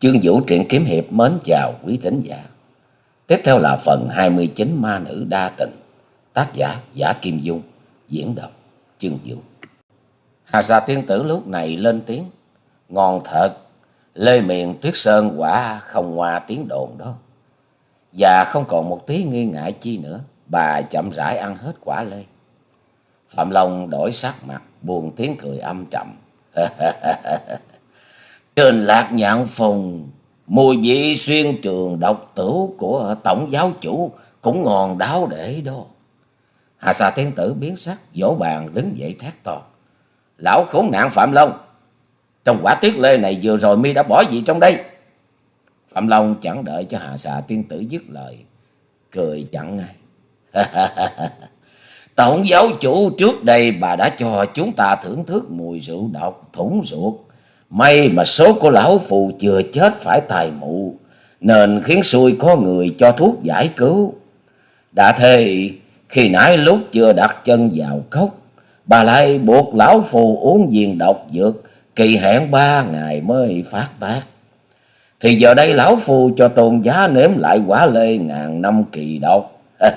Chương Vũ truyện kiếm hiệp mến chào quý thính giả. Tiếp theo là phần 29 Ma nữ đa tình. Tác giả Giả Kim Dung, diễn đọc Chương Vũ. Hà Sa tiên tử lúc này lên tiếng. Ngon thật, lê miệng tuyết sơn quả không hoa tiếng đồn đó. Và không còn một tí nghi ngại chi nữa, bà chậm rãi ăn hết quả lê. Phạm Long đổi sắc mặt, buồn tiếng cười âm trầm. Trên lạc nhạn phùng, mùi vị xuyên trường độc tử của tổng giáo chủ cũng ngon đáo để đó. Hà xà thiên tử biến sắc, vỗ bàn đứng dậy thét to. Lão khốn nạn Phạm Long, trong quả tiết lê này vừa rồi mi đã bỏ gì trong đây? Phạm Long chẳng đợi cho Hà xà tiên tử dứt lời, cười chẳng ngay. Tổng giáo chủ trước đây bà đã cho chúng ta thưởng thức mùi rượu độc thủng ruột. May mà số của lão phù chưa chết phải tài mụ, nên khiến xui có người cho thuốc giải cứu. Đã thế, khi nãy lúc chưa đặt chân vào cốc, bà lại buộc lão phù uống viên độc dược, kỳ hẹn ba ngày mới phát tác. Thì giờ đây lão phù cho tôn giá nếm lại quả lê ngàn năm kỳ độc.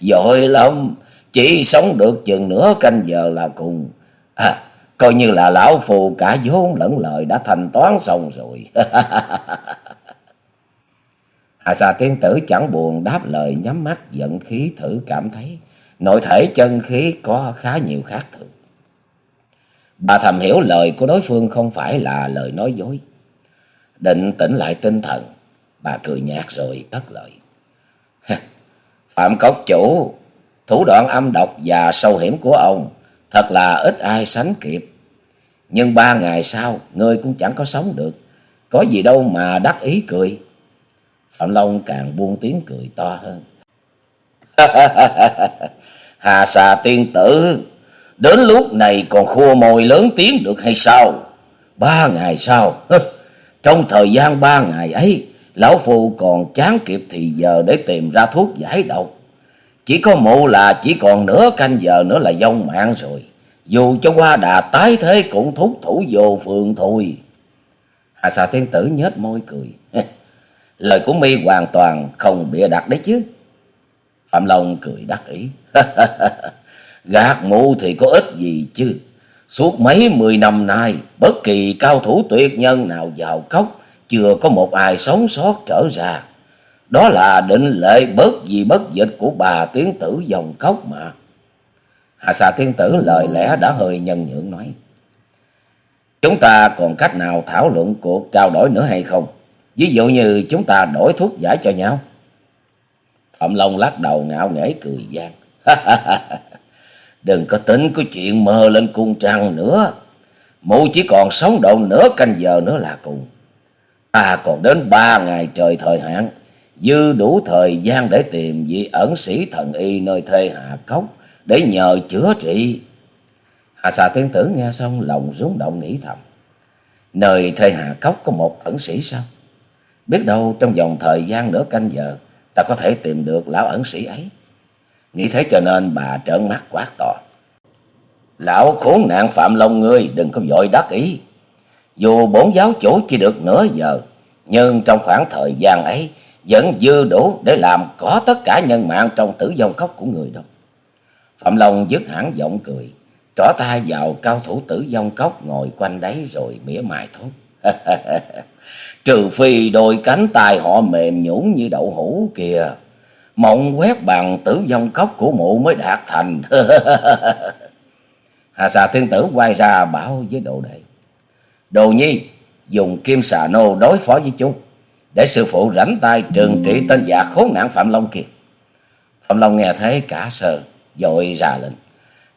Dội lắm, chỉ sống được chừng nửa canh giờ là cùng. À, coi như là lão phù cả vốn lẫn lời đã thanh toán xong rồi. Hà xà tiên tử chẳng buồn đáp lời nhắm mắt giận khí thử cảm thấy nội thể chân khí có khá nhiều khác thường. Bà thầm hiểu lời của đối phương không phải là lời nói dối. Định tỉnh lại tinh thần, bà cười nhạt rồi cất lời. Phạm Cốc Chủ, thủ đoạn âm độc và sâu hiểm của ông thật là ít ai sánh kịp. Nhưng ba ngày sau, ngươi cũng chẳng có sống được. Có gì đâu mà đắc ý cười. Phạm Long càng buông tiếng cười to hơn. Hà xà tiên tử, đến lúc này còn khua môi lớn tiếng được hay sao? Ba ngày sau, trong thời gian ba ngày ấy, lão phu còn chán kịp thì giờ để tìm ra thuốc giải độc. Chỉ có mụ là chỉ còn nửa canh giờ nữa là vong mạng rồi. Dù cho qua đà tái thế cũng thúc thủ vô phường thôi. Hà xà thiên tử nhếch môi cười. Lời của mi hoàn toàn không bịa đặt đấy chứ. Phạm Long cười đắc ý. Gạt mụ thì có ích gì chứ. Suốt mấy mười năm nay, bất kỳ cao thủ tuyệt nhân nào vào cốc, chưa có một ai sống sót trở ra. Đó là định lệ bớt gì bất dịch của bà tiến tử dòng cốc mà. Hà xà tiên tử lời lẽ đã hơi nhân nhượng nói. Chúng ta còn cách nào thảo luận cuộc trao đổi nữa hay không? Ví dụ như chúng ta đổi thuốc giải cho nhau. Phạm Long lắc đầu ngạo nghễ cười gian. Đừng có tính cái chuyện mơ lên cung trăng nữa. Mụ chỉ còn sống độ nửa canh giờ nữa là cùng. Ta còn đến ba ngày trời thời hạn. Dư đủ thời gian để tìm vị ẩn sĩ thần y nơi thê hạ cốc để nhờ chữa trị. Hà xà tiên tử nghe xong lòng rúng động nghĩ thầm. Nơi thê hạ cốc có một ẩn sĩ sao? Biết đâu trong vòng thời gian nửa canh giờ ta có thể tìm được lão ẩn sĩ ấy. Nghĩ thế cho nên bà trợn mắt quát to. Lão khốn nạn phạm long ngươi đừng có vội đắc ý. Dù bốn giáo chủ chỉ được nửa giờ, nhưng trong khoảng thời gian ấy vẫn dư đủ để làm có tất cả nhân mạng trong tử vong khóc của người đâu. Phạm Long dứt hẳn giọng cười, trỏ tay vào cao thủ tử vong cốc ngồi quanh đấy rồi mỉa mai thốt. Trừ phi đôi cánh tay họ mềm nhũn như đậu hũ kìa. Mộng quét bằng tử vong cốc của mụ mới đạt thành. Hà xà thiên tử quay ra bảo với đồ đệ. Đồ nhi dùng kim xà nô đối phó với chúng. Để sư phụ rảnh tay trừng trị tên già khốn nạn Phạm Long kia. Phạm Long nghe thấy cả sờ, dội ra lệnh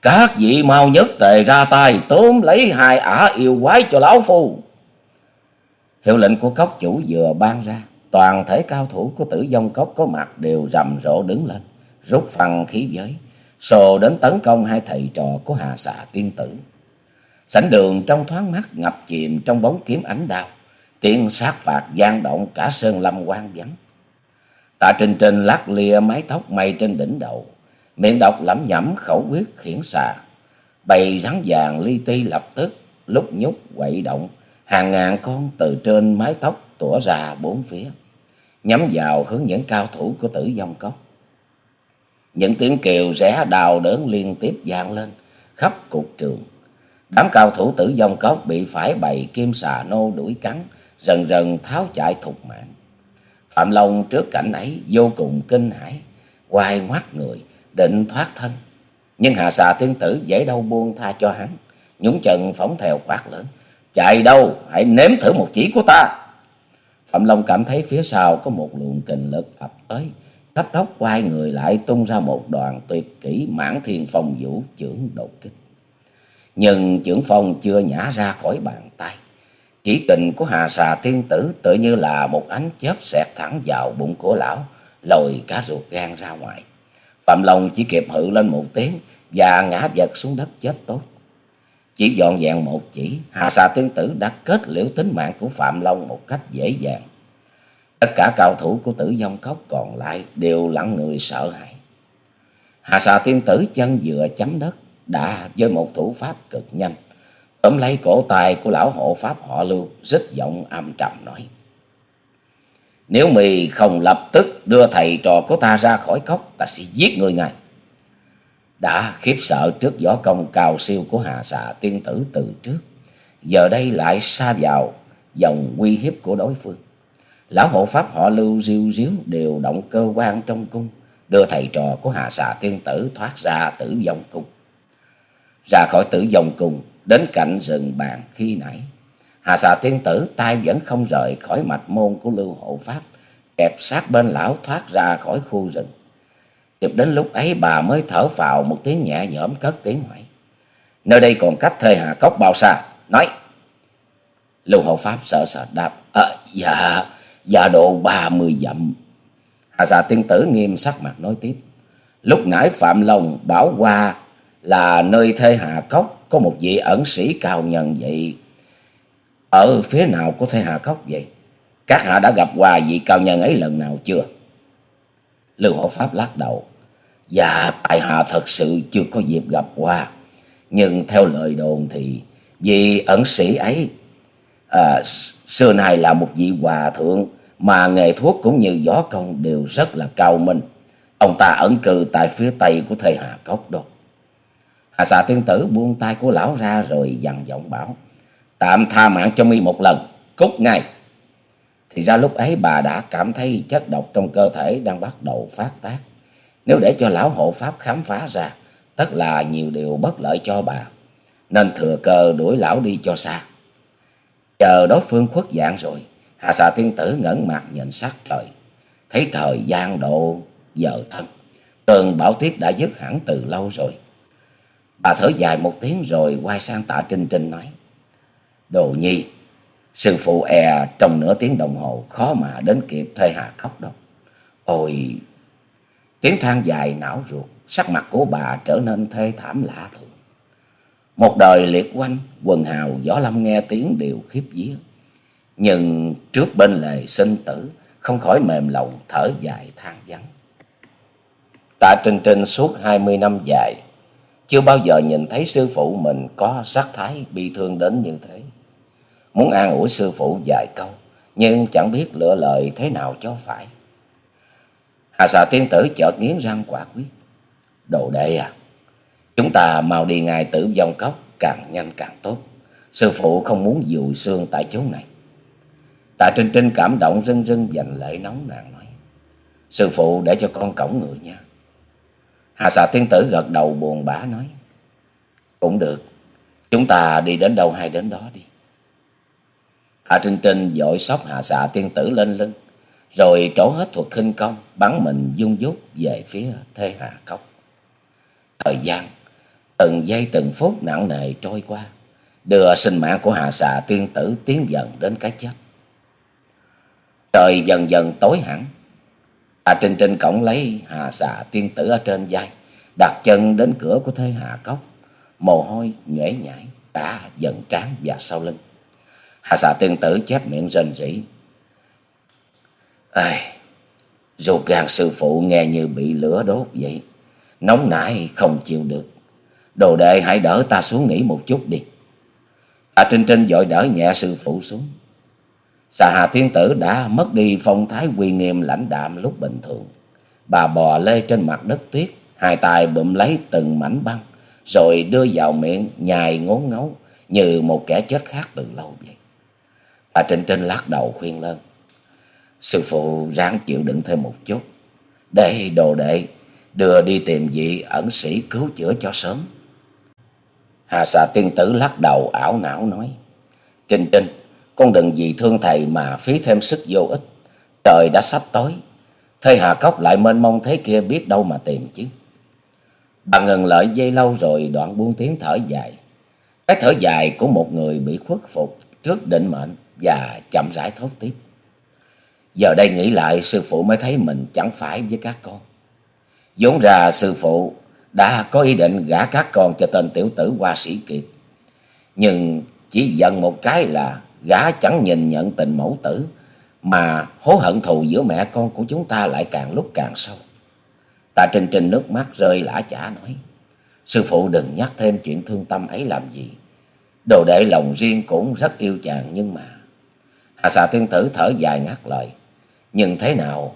Các vị mau nhất tề ra tay tóm lấy hai ả yêu quái cho lão phu. Hiệu lệnh của cốc chủ vừa ban ra. Toàn thể cao thủ của tử vong cốc có mặt đều rầm rộ đứng lên. Rút phăng khí giới. Sồ đến tấn công hai thầy trò của Hà xà tiên tử. Sảnh đường trong thoáng mắt ngập chìm trong bóng kiếm ánh đao. Tiếng sát phạt gian động cả sơn lâm quan vắng. Tạ Trình Trình lắc lia mái tóc mây trên đỉnh đầu. Miệng đọc lẩm nhẩm khẩu quyết khiển xà. Bầy rắn vàng li ti lập tức lúc nhúc quậy động. Hàng ngàn con từ trên mái tóc tủa ra bốn phía, nhắm vào hướng những cao thủ của tử vong cốc. Những tiếng kêu rẽ đào đớn liên tiếp vang lên khắp cục trường. Đám cao thủ tử vong cốc bị phải bầy kim xà nô đuổi cắn, rần rần tháo chạy thục mạng. Phạm Long trước cảnh ấy vô cùng kinh hãi, quay ngoắt người, định thoát thân. Nhưng hạ xà tiên tử dễ đâu buông tha cho hắn, nhúng chân phóng theo quát lớn. Chạy đâu, hãy nếm thử một chỉ của ta. Phạm Long cảm thấy phía sau có một luồng kình lực ập tới, cấp tốc quay người lại tung ra một đoàn tuyệt kỹ mãn thiên phong vũ trưởng đột kích. Nhưng trưởng phong chưa nhả ra khỏi bàn tay. Chỉ tình của Hà Xà Thiên Tử tự như là một ánh chớp xẹt thẳng vào bụng của lão, lồi cả ruột gan ra ngoài. Phạm Long chỉ kịp hự lên một tiếng và ngã vật xuống đất chết tốt. Chỉ dọn dẹn một chỉ, Hà Xà Thiên Tử đã kết liễu tính mạng của Phạm Long một cách dễ dàng. Tất cả cao thủ của tử vong cốc còn lại đều lặng người sợ hãi. Hà Xà Thiên Tử chân vừa chấm đất, đã với một thủ pháp cực nhanh. Ôm lấy cổ tay của lão hộ pháp họ lưu, rít giọng âm trầm nói. Nếu mì không lập tức đưa thầy trò của ta ra khỏi cốc, ta sẽ giết người ngay. Đã khiếp sợ trước võ công cao siêu của Hà xà tiên tử từ trước, giờ đây lại xa vào dòng uy hiếp của đối phương. Lão hộ pháp họ lưu diêu diếu đều động cơ quan trong cung, đưa thầy trò của Hà xà tiên tử thoát ra tử vong cung. Ra khỏi tử vong cung, đến cạnh rừng bàn khi nãy. Hà xà tiên tử tay vẫn không rời khỏi mạch môn của lưu hộ pháp, kẹp sát bên lão thoát ra khỏi khu rừng. Kịp đến lúc ấy bà mới thở phào một tiếng nhẹ nhõm cất tiếng hỏi. Nơi đây còn cách thê hà cốc bao xa? Nói. Lưu hộ pháp sợ sợ đáp. À, dạ, dạ độ ba mươi dặm. Hà xà tiên tử nghiêm sắc mặt nói tiếp. Lúc nãy Phạm Long bảo qua là nơi thê hà cốc có một vị ẩn sĩ cao nhân vậy. Ở phía nào của thế hà cốc vậy? Các hạ đã gặp qua vị cao nhân ấy lần nào chưa? Lưu hộ pháp lắc đầu. Dạ, tại hạ thật sự chưa có dịp gặp qua. Nhưng theo lời đồn thì vị ẩn sĩ ấy à, xưa nay là một vị hòa thượng mà nghề thuốc cũng như võ công đều rất là cao minh. Ông ta ẩn cư tại phía tây của thầy Hà Cốc đó. Hà xà tiên tử buông tay của lão ra rồi dằn giọng bảo. Tạm tha mạng cho mi một lần, cút ngay. Thì ra lúc ấy bà đã cảm thấy chất độc trong cơ thể đang bắt đầu phát tác. Nếu để cho lão hộ pháp khám phá ra, tất là nhiều điều bất lợi cho bà. Nên thừa cơ đuổi lão đi cho xa. Chờ đối phương khuất dạng rồi, Hà xà tiên tử ngẩn mặt nhìn sắc trời. Thấy thời gian độ giờ thân. Cơn bảo tiết đã dứt hẳn từ lâu rồi. Bà thở dài một tiếng rồi quay sang tạ Trinh Trinh nói. Đồ nhi, sư phụ e trong nửa tiếng đồng hồ khó mà đến kịp thê hạ khóc đâu. Ôi, tiếng than dài não ruột, sắc mặt của bà trở nên thê thảm lạ thường. Một đời liệt quanh, quần hào gió lâm nghe tiếng đều khiếp vía. Nhưng trước bên lề sinh tử, không khỏi mềm lòng thở dài than vắng. Tạ Trinh Trinh suốt hai mươi năm dài, chưa bao giờ nhìn thấy sư phụ mình có sắc thái bi thương đến như thế. Muốn an ủi sư phụ vài câu, nhưng chẳng biết lựa lời thế nào cho phải. Hà xà tiên tử chợt nghiến răng quả quyết. Đồ đệ à, chúng ta mau đi ngài tử vong cốc, càng nhanh càng tốt. Sư phụ không muốn dùi xương tại chỗ này. Tạ Trinh Trinh cảm động rưng rưng dành lệ nóng nàng nói. Sư phụ để cho con cổng người nha. Hà xà tiên tử gật đầu buồn bã nói. Cũng được. Chúng ta đi đến đâu hay đến đó đi. Hạ Trinh Trinh dội sóc hạ xà tiên tử lên lưng. Rồi trổ hết thuật khinh công. Bắn mình dung dút về phía thê hạ cốc. Thời gian. Từng giây từng phút nặng nề trôi qua. Đưa sinh mạng của hạ xà tiên tử tiến dần đến cái chết. Trời dần dần tối hẳn. Hà Trinh Trinh cổng lấy Hà xà tiên tử ở trên vai, đặt chân đến cửa của thế Hà Cốc. Mồ hôi nhễ nhảy, tả dần trán và sau lưng. Hà xà tiên tử chép miệng rên rỉ. Ê, ruột gan sư phụ nghe như bị lửa đốt vậy. Nóng nảy không chịu được. Đồ đệ hãy đỡ ta xuống nghỉ một chút đi. Hà Trinh Trinh dội đỡ nhẹ sư phụ xuống. Xà Hà Thiên Tử đã mất đi phong thái uy nghiêm lãnh đạm lúc bình thường. Bà bò lê trên mặt đất tuyết, hai tay bụm lấy từng mảnh băng, rồi đưa vào miệng nhài ngốn ngấu như một kẻ chết khác từ lâu vậy. Bà Trinh Trinh lắc đầu khuyên lên. Sư phụ ráng chịu đựng thêm một chút, để đồ đệ đưa đi tìm vị ẩn sĩ cứu chữa cho sớm. Hà xà tiên tử lắc đầu ảo não nói. Trinh Trinh, con đừng vì thương thầy mà phí thêm sức vô ích. Trời đã sắp tối, thầy Hà Cốc lại mênh mông thế kia biết đâu mà tìm chứ. Bà ngừng lợi dây lâu rồi đoạn buông tiếng thở dài. Cái thở dài của một người bị khuất phục trước định mệnh và chậm rãi thốt tiếp. Giờ đây nghĩ lại sư phụ mới thấy mình chẳng phải với các con. vốn ra sư phụ đã có ý định gả các con cho tên tiểu tử hoa sĩ kiệt. Nhưng chỉ giận một cái là gã chẳng nhìn nhận tình mẫu tử, mà hối hận thù giữa mẹ con của chúng ta lại càng lúc càng sâu. Tạ Trinh Trinh nước mắt rơi lã chả nói, sư phụ đừng nhắc thêm chuyện thương tâm ấy làm gì. Đồ đệ lòng riêng cũng rất yêu chàng nhưng mà... Hà xà tiên tử thở dài ngắt lời. Nhưng thế nào?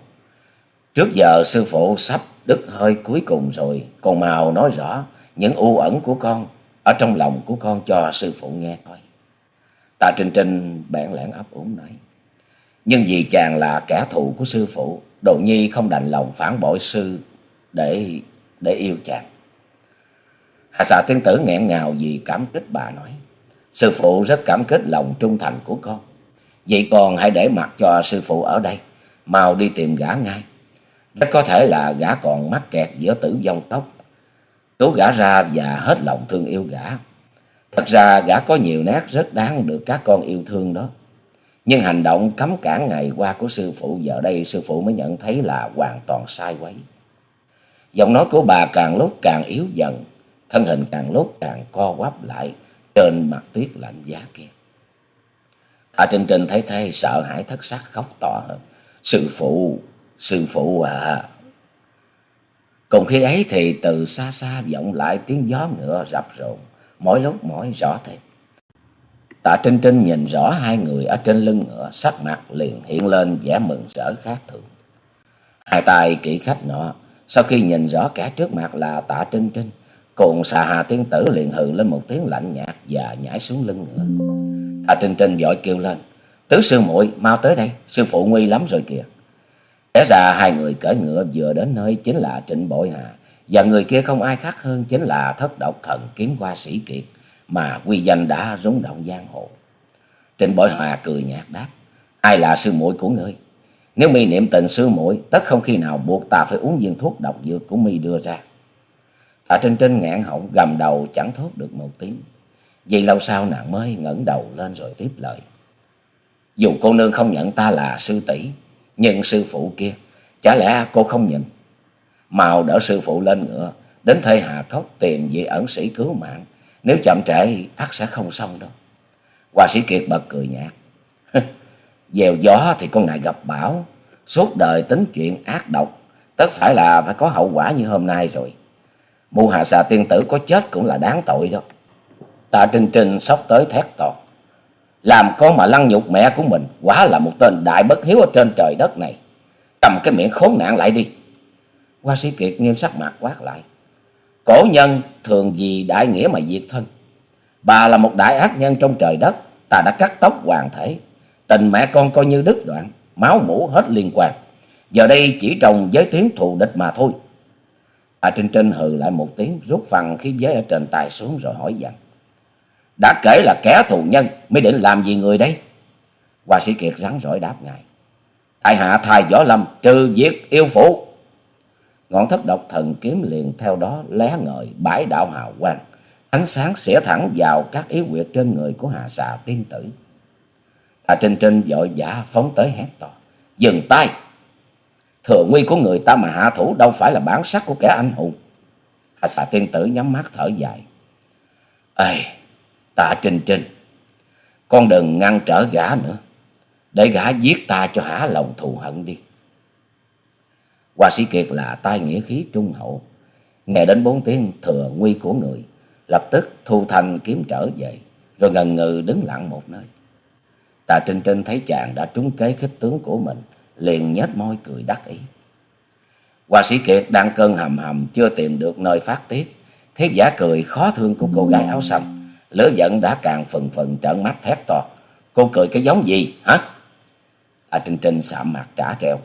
Trước giờ sư phụ sắp đứt hơi cuối cùng rồi. Còn Màu nói rõ những u ẩn của con ở trong lòng của con cho sư phụ nghe coi. Tạ Trinh Trinh bẽn lẽn ấp úng nói. Nhưng vì chàng là kẻ thù của sư phụ, Đồ Nhi không đành lòng phản bội sư để để yêu chàng. hạ xà tiên tử nghẹn ngào vì cảm kích bà nói. Sư phụ rất cảm kích lòng trung thành của con. Vậy còn hãy để mặc cho sư phụ ở đây, mau đi tìm gã ngay. Rất có thể là gã còn mắc kẹt giữa tử vong tóc. Cứu gã ra và hết lòng thương yêu gã. Thật ra gã có nhiều nét rất đáng được các con yêu thương đó. Nhưng hành động cấm cản ngày qua của sư phụ giờ đây sư phụ mới nhận thấy là hoàn toàn sai quấy. Giọng nói của bà càng lúc càng yếu dần, thân hình càng lúc càng co quắp lại trên mặt tuyết lạnh giá kia. cả Trinh Trinh thấy thế sợ hãi thất sắc khóc to hơn. Sư phụ, sư phụ à. Cùng khi ấy thì từ xa xa vọng lại tiếng gió ngựa rập rộn, mỗi lúc mỗi rõ thêm. Tạ Trinh Trinh nhìn rõ hai người ở trên lưng ngựa, sắc mặt liền hiện lên vẻ mừng rỡ khác thường. Hai tay kỹ khách nọ, sau khi nhìn rõ kẻ trước mặt là Tạ Trinh Trinh, cùng xà hà tiên tử liền hừ lên một tiếng lạnh nhạt và nhảy xuống lưng ngựa. Tạ Trinh Trinh vội kêu lên, tứ sư muội mau tới đây, sư phụ nguy lắm rồi kìa. Té ra hai người cởi ngựa vừa đến nơi chính là Trịnh Bội Hà, và người kia không ai khác hơn chính là thất độc thần kiếm qua sĩ kiệt mà quy danh đã rúng động giang hồ. Trịnh Bội Hòa cười nhạt đáp, ai là sư muội của ngươi? Nếu mi niệm tình sư muội, tất không khi nào buộc ta phải uống viên thuốc độc dược của mi đưa ra. Tạ Trinh Trinh ngạn họng gầm đầu chẳng thốt được một tiếng. Vì lâu sau nàng mới ngẩng đầu lên rồi tiếp lời. Dù cô nương không nhận ta là sư tỷ nhưng sư phụ kia, chả lẽ cô không nhìn? Màu đỡ sư phụ lên ngựa, đến thê Hà Cốc tìm vị ẩn sĩ cứu mạng. Nếu chậm trễ, ắt sẽ không xong đâu. hòa sĩ Kiệt bật cười nhạt. Dèo gió thì con ngài gặp bão, suốt đời tính chuyện ác độc, tất phải là phải có hậu quả như hôm nay rồi. mu hà xà tiên tử có chết cũng là đáng tội đó. Tạ Trinh Trinh sốc tới thét to. Làm con mà lăng nhục mẹ của mình, quá là một tên đại bất hiếu ở trên trời đất này. Cầm cái miệng khốn nạn lại đi. Hoa sĩ Kiệt nghiêm sắc mặt quát lại. Cổ nhân thường vì đại nghĩa mà diệt thân. Bà là một đại ác nhân trong trời đất, ta đã cắt tóc hoàng thể. Tình mẹ con coi như đứt đoạn, máu mũ hết liên quan. Giờ đây chỉ trồng giới tiếng thù địch mà thôi. À Trinh Trinh hừ lại một tiếng, rút phần khí giới ở trên tài xuống rồi hỏi dặn. Đã kể là kẻ thù nhân, mới định làm gì người đây? Hoa sĩ Kiệt rắn rỏi đáp ngài. Tại hạ thai võ lâm, trừ diệt yêu phụ. Ngọn thất độc thần kiếm liền theo đó lé ngời bãi đạo hào quang. Ánh sáng xỉa thẳng vào các yếu quyệt trên người của hà xà tiên tử. Hà Trinh Trinh vội vã phóng tới hét to. Dừng tay! Thừa nguy của người ta mà hạ thủ đâu phải là bản sắc của kẻ anh hùng. Hà xà tiên tử nhắm mắt thở dài. Ê, tạ Trinh Trinh, con đừng ngăn trở gã nữa. Để gã giết ta cho hả lòng thù hận đi. Hoa sĩ Kiệt là tai nghĩa khí trung hậu. Nghe đến bốn tiếng thừa nguy của người, lập tức thu thanh kiếm trở về, rồi ngần ngừ đứng lặng một nơi. Tà Trinh Trinh thấy chàng đã trúng kế khích tướng của mình, liền nhếch môi cười đắc ý. Hoa sĩ Kiệt đang cơn hầm hầm chưa tìm được nơi phát tiết, thiết giả cười khó thương của cô gái áo xanh, lửa giận đã càng phần phần trợn mắt thét to. Cô cười cái giống gì hả? À Trinh Trinh sạm mặt trả treo.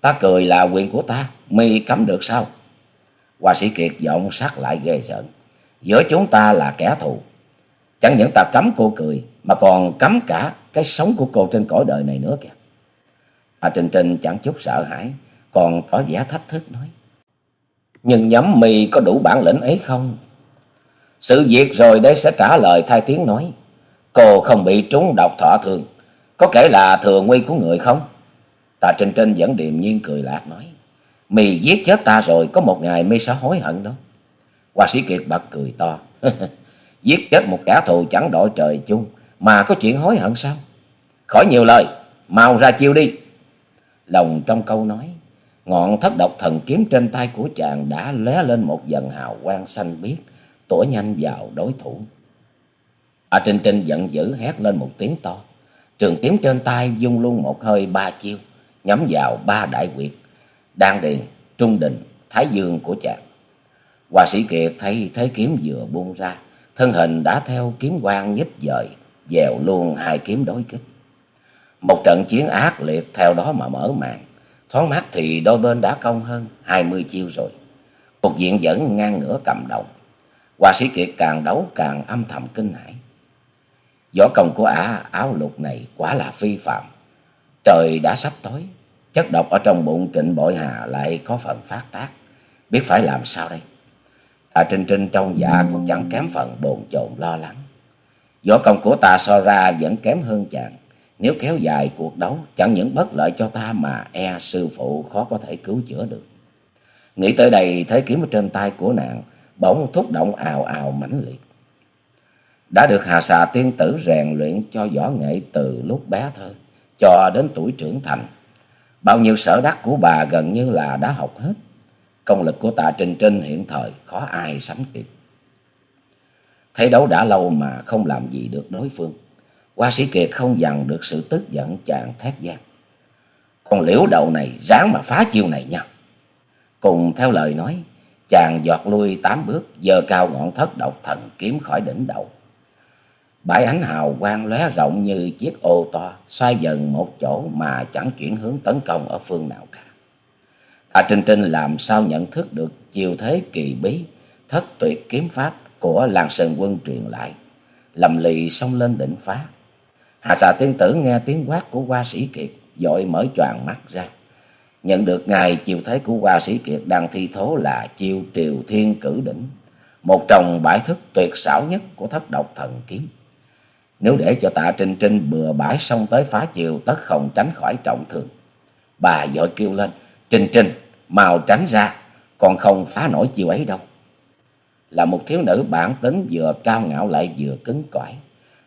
Ta cười là quyền của ta, mi cấm được sao? Hoa sĩ Kiệt giọng sắc lại ghê rợn. Giữa chúng ta là kẻ thù. Chẳng những ta cấm cô cười, mà còn cấm cả cái sống của cô trên cõi đời này nữa kìa. Hà Trình Trình chẳng chút sợ hãi, còn tỏ vẻ thách thức nói. Nhưng nhắm mi có đủ bản lĩnh ấy không? Sự việc rồi đây sẽ trả lời thay tiếng nói. Cô không bị trúng độc thọ thường, có kể là thừa nguy của người không? Tà Trinh Trinh vẫn điềm nhiên cười lạc nói. Mì giết chết ta rồi, có một ngày mi sẽ hối hận đó. Hoa sĩ Kiệt bật cười to. giết chết một kẻ thù chẳng đội trời chung, mà có chuyện hối hận sao? Khỏi nhiều lời, mau ra chiêu đi. Lòng trong câu nói, ngọn thất độc thần kiếm trên tay của chàng đã lóe lên một dần hào quang xanh biếc, tủa nhanh vào đối thủ. A Trinh Trinh giận dữ hét lên một tiếng to. Trường kiếm trên tay dung luôn một hơi ba chiêu, nhắm vào ba đại quyệt, đan điền, trung đình, thái dương của chàng. Hòa sĩ Kiệt thấy thế kiếm vừa buông ra, thân hình đã theo kiếm quang nhích dời, dèo luôn hai kiếm đối kích. Một trận chiến ác liệt theo đó mà mở màn, thoáng mắt thì đôi bên đã công hơn hai mươi chiêu rồi. Cục diện vẫn ngang ngửa cầm đồng. Hòa sĩ Kiệt càng đấu càng âm thầm kinh hãi. Võ công của ả áo lục này quả là phi phạm. Trời đã sắp tối, chất độc ở trong bụng Trịnh Bội Hà lại có phần phát tác. Biết phải làm sao đây? À Trinh Trinh trong dạ cũng chẳng kém phần bồn chồn lo lắng. Võ công của ta so ra vẫn kém hơn chàng. Nếu kéo dài cuộc đấu, chẳng những bất lợi cho ta mà e sư phụ khó có thể cứu chữa được. Nghĩ tới đây thấy kiếm ở trên tay của nàng bỗng thúc động ào ào mãnh liệt. Đã được Hà Xà tiên tử rèn luyện cho võ nghệ từ lúc bé thơ, cho đến tuổi trưởng thành. Bao nhiêu sở đắc của bà gần như là đã học hết. Công lực của tạ Trinh Trinh hiện thời khó ai sánh kịp. Thế đấu đã lâu mà không làm gì được đối phương. Hoa sĩ Kiệt không dằn được sự tức giận chàng thét gian. Con liễu đầu này ráng mà phá chiêu này nha. Cùng theo lời nói, chàng giọt lui tám bước, giơ cao ngọn thất độc thần kiếm khỏi đỉnh đầu. Bãi ánh hào quang lóe rộng như chiếc ô to, xoay dần một chỗ mà chẳng chuyển hướng tấn công ở phương nào cả. Hà Trinh Trinh làm sao nhận thức được chiều thế kỳ bí, thất tuyệt kiếm pháp của làng Sơn Quân truyền lại, lầm lì xông lên đỉnh phá. Hà xà tiên tử nghe tiếng quát của hoa sĩ kiệt, dội mở choàng mắt ra. Nhận được ngài chiều thế của hoa sĩ kiệt đang thi thố là chiêu triều thiên cử đỉnh, một trong bãi thức tuyệt xảo nhất của thất độc thần kiếm. Nếu để cho tạ Trinh Trinh bừa bãi xong tới phá chiều tất không tránh khỏi trọng thương. Bà dội kêu lên, Trinh Trinh, mau tránh ra, còn không phá nổi chiều ấy đâu. Là một thiếu nữ bản tính vừa cao ngạo lại vừa cứng cỏi.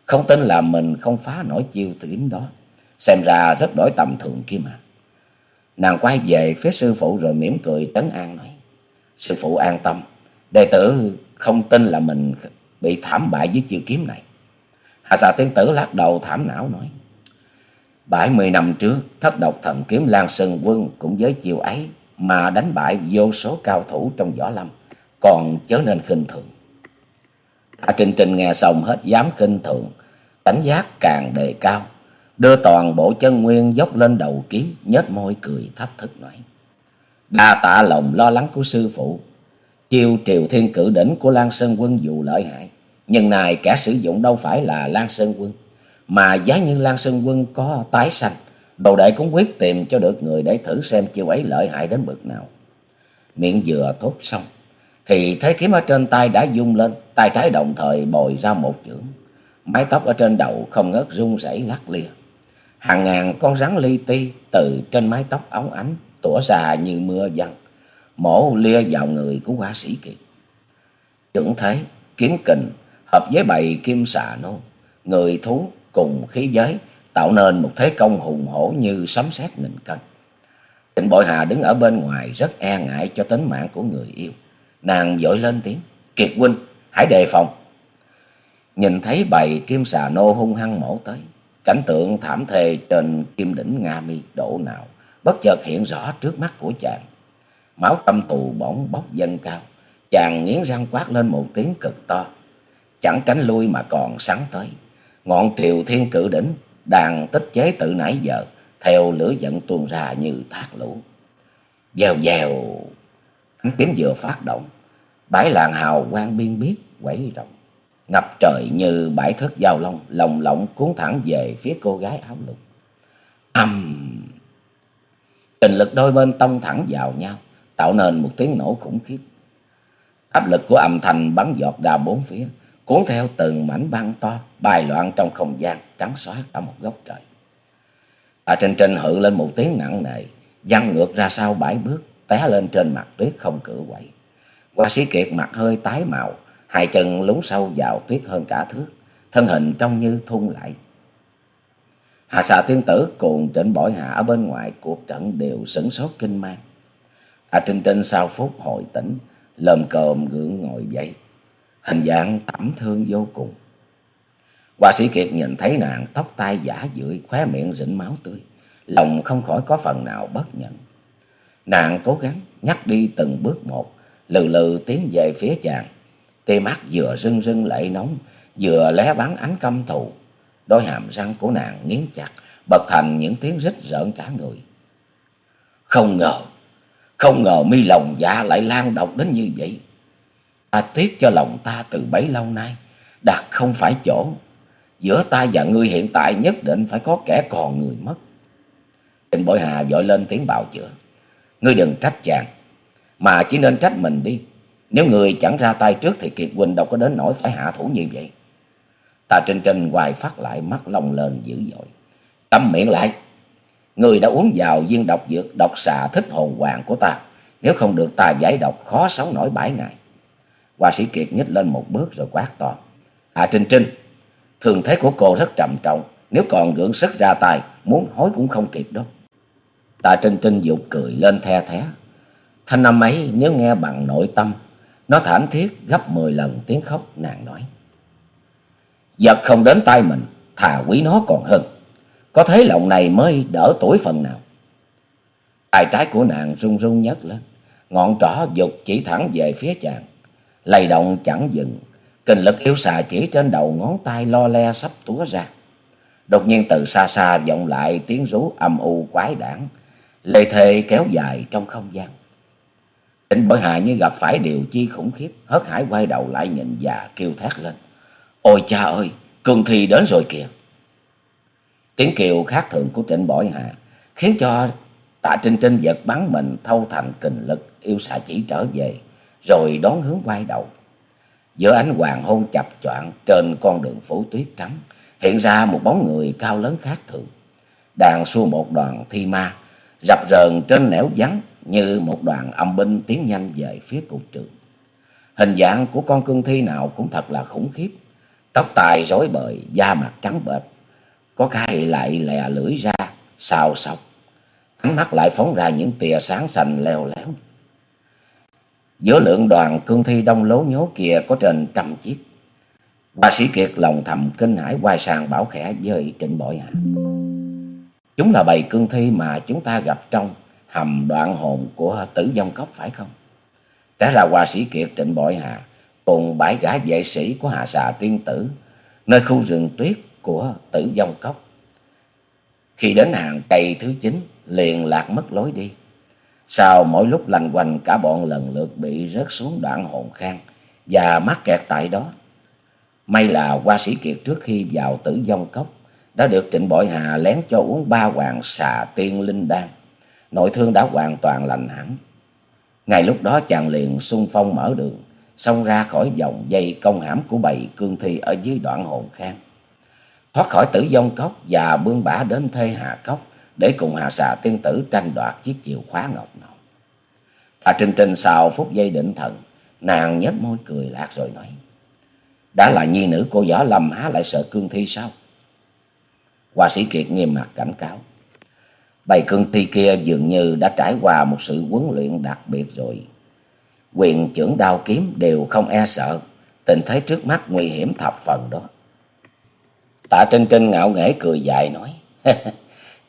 Không tin là mình không phá nổi chiêu kiếm đó. Xem ra rất đổi tầm thường kia mà. Nàng quay về phía sư phụ rồi mỉm cười trấn an nói. Sư phụ an tâm, đệ tử không tin là mình bị thảm bại với chiêu kiếm này. Hạ xà tiên tử lắc đầu thảm não nói. Bảy mươi năm trước, thất độc thần kiếm Lan Sơn Quân cũng với chiều ấy mà đánh bại vô số cao thủ trong võ lâm, còn chớ nên khinh thường. Hạ Trình Trình nghe xong hết dám khinh thường, cảnh giác càng đề cao, đưa toàn bộ chân nguyên dốc lên đầu kiếm, nhếch môi cười thách thức nói. Đa tạ lòng lo lắng của sư phụ, chiêu triều thiên cử đỉnh của Lan Sơn Quân dù lợi hại, nhưng này kẻ sử dụng đâu phải là Lan Sơn Quân, mà giá như Lan Sơn Quân có tái sanh, đồ đệ cũng quyết tìm cho được người để thử xem chiêu ấy lợi hại đến bực nào. Miệng vừa thốt xong, thì thế kiếm ở trên tay đã dung lên, tay trái đồng thời bồi ra một chưởng. Mái tóc ở trên đầu không ngớt rung rẩy lắc lia. Hàng ngàn con rắn li ti từ trên mái tóc óng ánh tủa ra như mưa văng, mổ lia vào người của hoa sĩ kiệt. Trưởng thế, kiếm kình, hợp với bầy kim xà nô, người thú cùng khí giới, tạo nên một thế công hùng hổ như sấm sét nghìn cân. Trịnh Bội Hà đứng ở bên ngoài rất e ngại cho tính mạng của người yêu. Nàng dội lên tiếng, Kiệt huynh, hãy đề phòng. nhìn thấy bầy kim xà nô hung hăng mổ tới. Cảnh tượng thảm thề trên kim đỉnh Nga mi đổ nào, bất chợt hiện rõ trước mắt của chàng. Máu tâm tù bỗng bốc dâng cao, chàng nghiến răng quát lên một tiếng cực to. Chẳng tránh lui mà còn sắn tới. Ngọn triều thiên cự đỉnh, đang tích chế từ nãy giờ, theo lửa giận tuôn ra như thác lũ. Dèo dèo, ánh kiếm vừa phát động, bãi làng hào quang biên biết quẩy rộng ngập trời như bãi thất giao long, lồng lộng cuốn thẳng về phía cô gái áo lục. Âm! Trình lực đôi bên tông thẳng vào nhau, tạo nên một tiếng nổ khủng khiếp. Áp lực của âm thanh bắn giọt ra bốn phía, cuốn theo từng mảnh băng to, bài loạn trong không gian, trắng xóa cả một góc trời. Tạ Trinh Trinh hự lên một tiếng nặng nề, văng ngược ra sau bảy bước, té lên trên mặt tuyết không cửa quậy. Qua sĩ kiệt mặt hơi tái màu, hai chân lún sâu vào tuyết hơn cả thước, thân hình trông như thun lại. Hà xà tiên tử cùng trịnh bội hạ ở bên ngoài cuộc trận đều sửng sốt kinh mang. tạ Trinh Trinh sau phút hồi tỉnh, lồm cồm gượng ngồi dậy, hình dạng tẩm thương vô cùng. hòa sĩ Kiệt nhìn thấy nàng tóc tai giả dưỡi, khóe miệng rịnh máu tươi, lòng không khỏi có phần nào bất nhận. Nàng cố gắng nhắc đi từng bước một, lừ lừ tiến về phía chàng. Tê mắt vừa rưng rưng lệ nóng, vừa lé bắn ánh căm thù. Đôi hàm răng của nàng nghiến chặt, bật thành những tiếng rít rợn cả người. Không ngờ, không ngờ mi lòng dạ lại lan độc đến như vậy. Ta tiếc cho lòng ta từ bấy lâu nay, đặt không phải chỗ. Giữa ta và ngươi hiện tại nhất định phải có kẻ còn người mất. Trịnh Bội Hà dội lên tiếng bào chữa. Ngươi đừng trách chàng, mà chỉ nên trách mình đi. Nếu người chẳng ra tay trước thì Kiệt Quỳnh đâu có đến nỗi phải hạ thủ như vậy. Ta Trinh Trinh hoài phát lại mắt long lên dữ dội. Câm miệng lại. Người đã uống vào viên độc dược độc xà thích hồn hoàng của ta. Nếu không được ta giải độc khó sống nổi bảy ngày. Hoa sĩ Kiệt nhích lên một bước rồi quát to. À Trinh Trinh, thường thế của cô rất trầm trọng. Nếu còn gượng sức ra tay, muốn hối cũng không kịp đâu. Ta Trinh Trinh dục cười lên the thé. Thanh năm ấy nếu nghe bằng nội tâm nó thảm thiết gấp mười lần tiếng khóc nàng nói. Giật không đến tay mình, thà quý nó còn hơn. Có thế lòng này mới đỡ tuổi phần nào. Tay trái của nàng run run nhấc lên. Ngọn trỏ dục chỉ thẳng về phía chàng. Lầy động chẳng dừng. Kinh lực yếu xà chỉ trên đầu ngón tay lo le sắp túa ra. Đột nhiên từ xa xa vọng lại tiếng rú âm u quái đản. Lê thề kéo dài trong không gian. Trịnh Bội Hà như gặp phải điều chi khủng khiếp, hớt hải quay đầu lại nhìn và kêu thét lên. Ôi cha ơi, cường thi đến rồi kìa. Tiếng kêu khác thường của Trịnh Bội Hà khiến cho tạ Trinh Trinh giật bắn mình thâu thành kình lực yêu xà chỉ trở về, rồi đón hướng quay đầu. Giữa ánh hoàng hôn chập choạng trên con đường phủ tuyết trắng, hiện ra một bóng người cao lớn khác thường. Đang xua một đoàn thi ma, rập rờn trên nẻo vắng như một đoàn âm binh tiến nhanh về phía cục trường. Hình dạng của con cương thi nào cũng thật là khủng khiếp. Tóc tai rối bời, da mặt trắng bệch, có cái lại lè lưỡi ra, xào sọc. Ánh mắt lại phóng ra những tia sáng xanh leo léo. Giữa lượng đoàn cương thi đông lố nhố kia có trên trăm chiếc. Hoa sĩ Kiệt lòng thầm kinh hãi quay sang bảo khẽ với Trịnh Bội Hạ. Chúng là bầy cương thi mà chúng ta gặp trong hầm đoạn hồn của tử vong cốc phải không? Té ra hoa sĩ kiệt trịnh bội hạ cùng bãi gã vệ sĩ của hà xà tiên tử, nơi khu rừng tuyết của tử vong cốc. Khi đến hàng cây thứ chín, liền lạc mất lối đi. Sau mỗi lúc lành quanh cả bọn lần lượt bị rớt xuống đoạn hồn khang và mắc kẹt tại đó. May là qua sĩ kiệt trước khi vào tử vong cốc đã được trịnh bội hà lén cho uống ba hoàng xà tiên linh đan nội thương đã hoàn toàn lành hẳn. Ngay lúc đó chàng liền xung phong mở đường, xông ra khỏi vòng dây công hãm của bầy cương thi ở dưới đoạn hồn khang. Thoát khỏi tử vong cốc và bươn bả đến thê hà cốc để cùng hà xà tiên tử tranh đoạt chiếc chìa khóa ngọc nọ. Thà Trinh Trinh sau phút giây định thần, nàng nhếch môi cười lạc rồi nói. Đã là nhi nữ cô võ lâm há lại sợ cương thi sao? Hoa sĩ Kiệt nghiêm mặt cảnh cáo. Bầy cương thi kia dường như đã trải qua một sự huấn luyện đặc biệt rồi. Quyền trưởng đao kiếm đều không e sợ, tình thế trước mắt nguy hiểm thập phần đó. Tạ Trinh Trinh ngạo nghễ cười dài nói,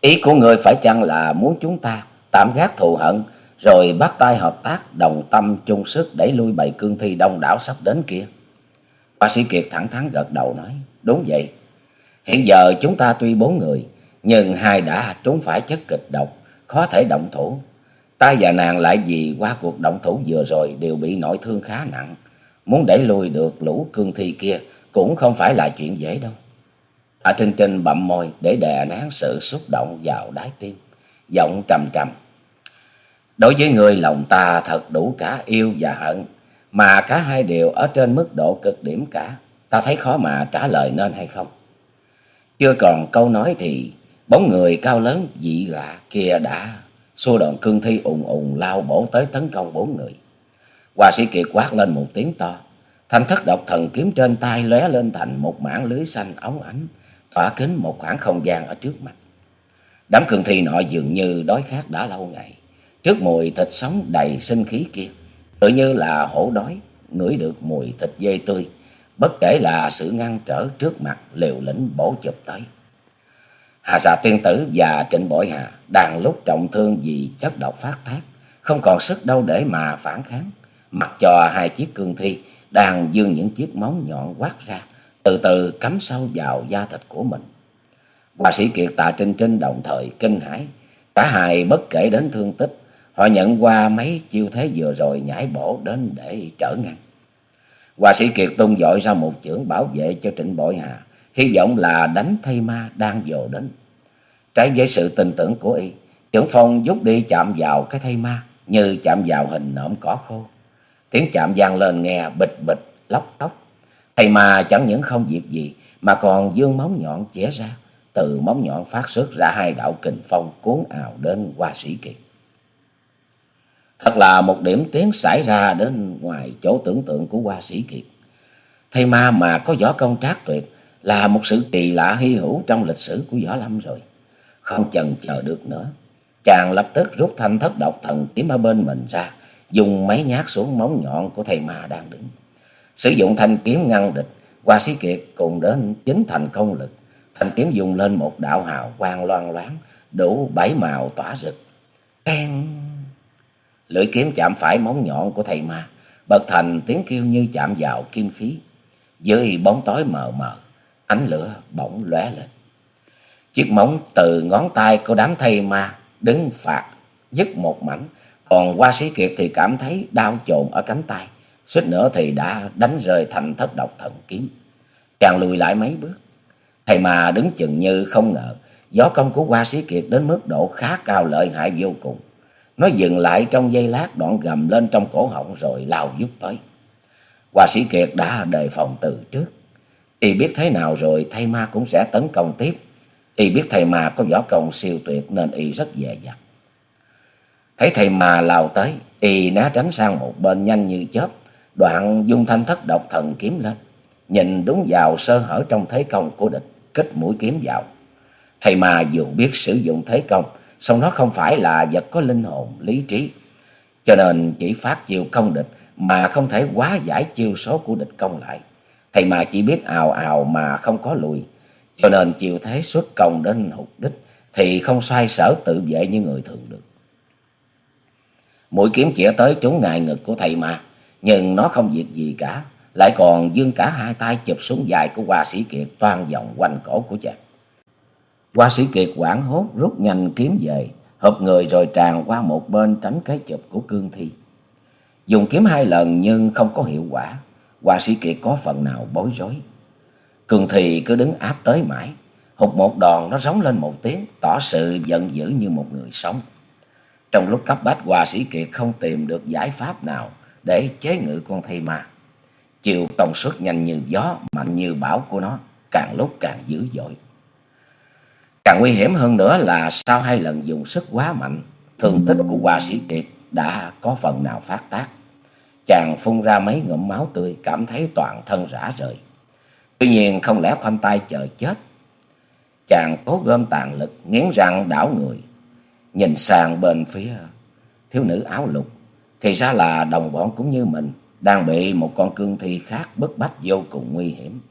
ý của người phải chăng là muốn chúng ta tạm gác thù hận, rồi bắt tay hợp tác, đồng tâm chung sức đẩy lui bầy cương thi đông đảo sắp đến kia. Bác sĩ Kiệt thẳng thắn gật đầu nói, đúng vậy. Hiện giờ chúng ta tuy bốn người, nhưng hai đã trúng phải chất kịch độc, khó thể động thủ. Ta và nàng lại vì qua cuộc động thủ vừa rồi đều bị nội thương khá nặng. Muốn đẩy lui được lũ cương thi kia cũng không phải là chuyện dễ đâu. Hạ Trinh Trinh bậm môi để đè nén sự xúc động vào đáy tim. Giọng trầm trầm. Đối với người lòng ta thật đủ cả yêu và hận. Mà cả hai đều ở trên mức độ cực điểm cả. Ta thấy khó mà trả lời nên hay không. Chưa còn câu nói thì bóng người cao lớn dị lạ kia đã xua đòn cương thi ùng ùng lao bổ tới tấn công bốn người. hòa sĩ Kiệt quát lên một tiếng to. Thanh thất độc thần kiếm trên tay lóe lên thành một mảng lưới xanh óng ánh, tỏa kính một khoảng không gian ở trước mặt. Đám cường thi nọ dường như đói khát đã lâu ngày. Trước mùi thịt sống đầy sinh khí kia, tự như là hổ đói, ngửi được mùi thịt dê tươi, bất kể là sự ngăn trở trước mặt liều lĩnh bổ chụp tới. Hà xà tiên tử và trịnh bội hà đang lúc trọng thương vì chất độc phát tác, không còn sức đâu để mà phản kháng. Mặc cho hai chiếc cương thi đang dương những chiếc móng nhọn quát ra, từ từ cắm sâu vào da thịt của mình. Hòa sĩ Kiệt tạ Trinh Trinh đồng thời kinh hãi, cả hai bất kể đến thương tích, họ nhận qua mấy chiêu thế vừa rồi nhảy bổ đến để trở ngăn. Hòa sĩ Kiệt tung dội ra một chưởng bảo vệ cho Trịnh Bội Hà, hy vọng là đánh thay ma đang dồ đến. Trái với sự tin tưởng của y, trưởng phong giúp đi chạm vào cái thay ma như chạm vào hình nộm cỏ khô. Tiếng chạm vang lên nghe bịch bịch, lóc tóc. Thầy ma chẳng những không việc gì mà còn dương móng nhọn chẻ ra. Từ móng nhọn phát xuất ra hai đạo kình phong cuốn ào đến qua sĩ kiệt. Thật là một điểm tiếng xảy ra đến ngoài chỗ tưởng tượng của hoa sĩ kiệt. Thầy ma mà có võ công trác tuyệt là một sự kỳ lạ hy hữu trong lịch sử của võ lâm rồi. Không chần chờ được nữa. Chàng lập tức rút thanh thất độc thần kiếm ở bên mình ra, dùng mấy nhát xuống móng nhọn của thầy ma đang đứng. Sử dụng thanh kiếm ngăn địch, Hoa Sĩ Kiệt cùng đến chính thành công lực. Thanh kiếm dùng lên một đạo hào quang loang loáng, đủ bảy màu tỏa rực. Keng! Lưỡi kiếm chạm phải móng nhọn của thầy ma, bật thành tiếng kêu như chạm vào kim khí. Dưới bóng tối mờ mờ, ánh lửa bỗng lóe lên. Chiếc móng từ ngón tay của đám thầy ma đứng phạt, dứt một mảnh. Còn qua sĩ kiệt thì cảm thấy đau chồn ở cánh tay, suýt nữa thì đã đánh rơi thành thất độc thần kiếm. Chàng lùi lại mấy bước. Thầy mà đứng chừng như không ngờ, gió công của hoa sĩ kiệt đến mức độ khá cao lợi hại vô cùng. Nó dừng lại trong giây lát đoạn gầm lên trong cổ họng rồi lao giúp tới. Hoa sĩ Kiệt đã đề phòng từ trước. Y biết thế nào rồi thầy ma cũng sẽ tấn công tiếp. Y biết thầy ma có võ công siêu tuyệt nên Y rất dè dặt. Thấy thầy ma lao tới, Y né tránh sang một bên nhanh như chớp. Đoạn dung thanh thất độc thần kiếm lên. Nhìn đúng vào sơ hở trong thế công của địch, kích mũi kiếm vào. Thầy mà dù biết sử dụng thế công, song nó không phải là vật có linh hồn, lý trí. Cho nên chỉ phát chiêu công địch mà không thể quá giải chiêu số của địch công lại. Thầy mà chỉ biết ào ào mà không có lùi. Cho nên chiêu thế xuất công đến hụt đích thì không xoay sở tự vệ như người thường được. Mũi kiếm chĩa tới trúng ngài ngực của thầy mà, nhưng nó không việc gì cả, lại còn dương cả hai tay chụp xuống dài của Hoa Sĩ Kiệt toan vòng quanh cổ của chàng. Hoa Sĩ Kiệt hoảng hốt rút nhanh kiếm về, hợp người rồi tràn qua một bên tránh cái chụp của cương thi. Dùng kiếm hai lần nhưng không có hiệu quả, Hoa Sĩ Kiệt có phần nào bối rối. Cương thi cứ đứng áp tới mãi, hụt một đòn nó rống lên một tiếng, tỏ sự giận dữ như một người sống. Trong lúc cấp bách Hoa Sĩ Kiệt không tìm được giải pháp nào để chế ngự con thây ma. Chiều công suất nhanh như gió, mạnh như bão của nó, càng lúc càng dữ dội. Càng nguy hiểm hơn nữa là sau hai lần dùng sức quá mạnh, thương tích của Hoa Sĩ Kiệt đã có phần nào phát tác. Chàng phun ra mấy ngụm máu tươi, cảm thấy toàn thân rã rời. Tuy nhiên không lẽ khoanh tay chờ chết. Chàng cố gom tàn lực, nghiến răng đảo người. Nhìn sang bên phía thiếu nữ áo lục, thì ra là đồng bọn cũng như mình, đang bị một con cương thi khác bức bách vô cùng nguy hiểm.